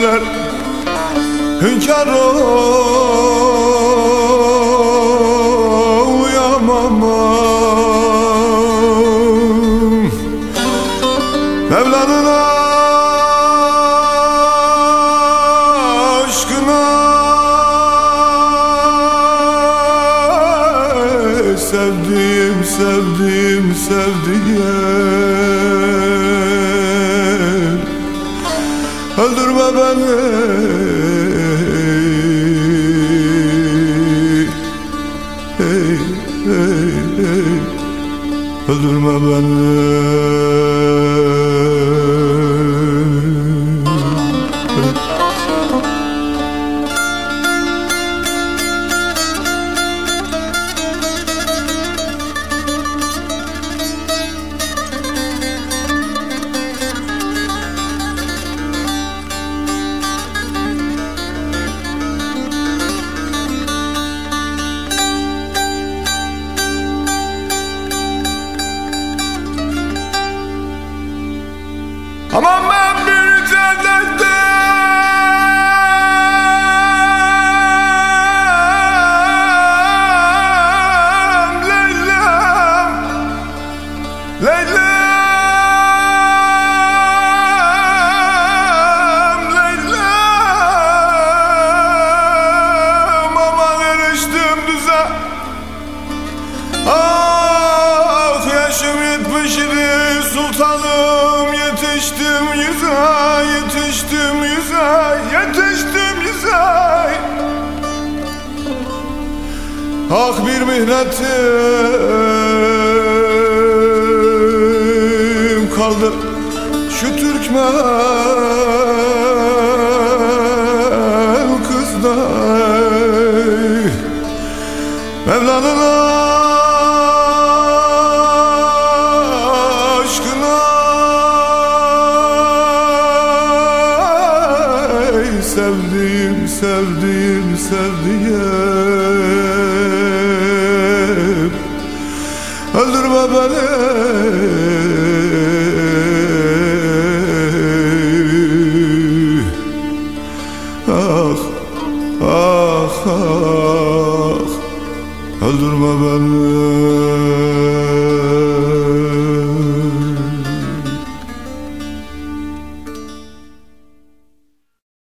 derler Hünkâr uyamamam. Mevla'nın aşkına Sevdim, sevdim, sevdim Öldürme beni. Hey, hey, hey. Öldürme beni Aman ben bir sultanım Yetiştim yüze, yetiştim yüze Yetiştim yüze Ah bir mihnetim kaldı Şu Türkmen kızda Mevla'nın Ey Sevdim, sevdim, sevdim Öldürme beni. Ah, ah, ah. Öldürme beni